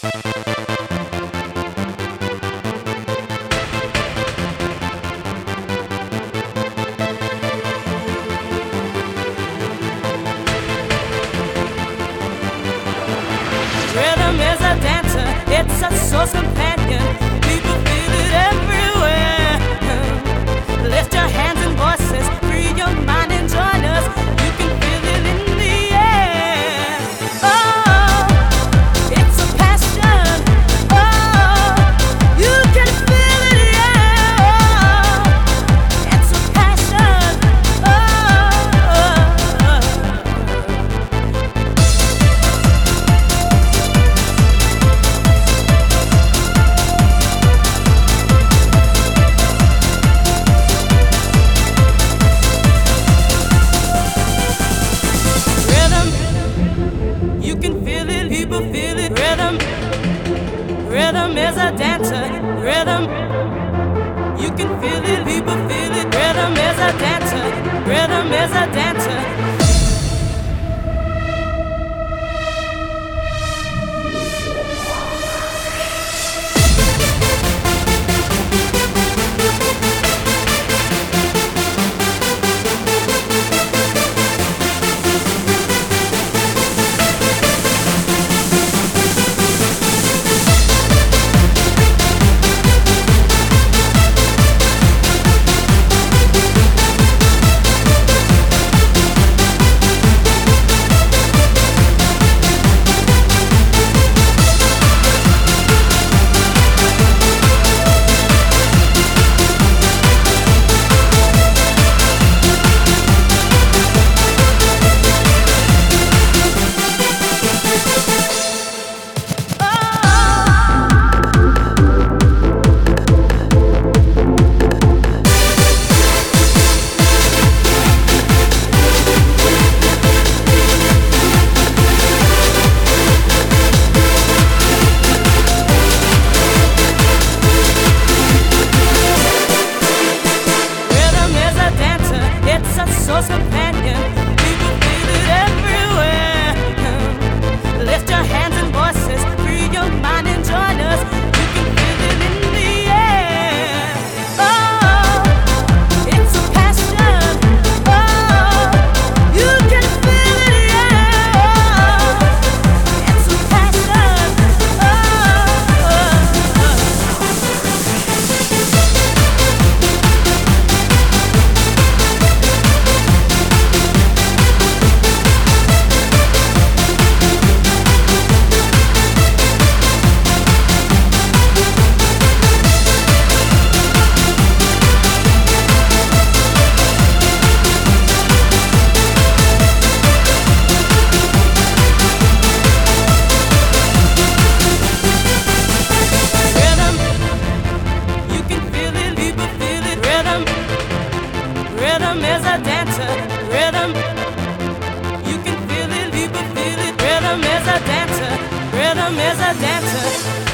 Rhythm is a dancer, it's a source companion. There's a dancer, rhythm. You can feel it. só seu. a dancer.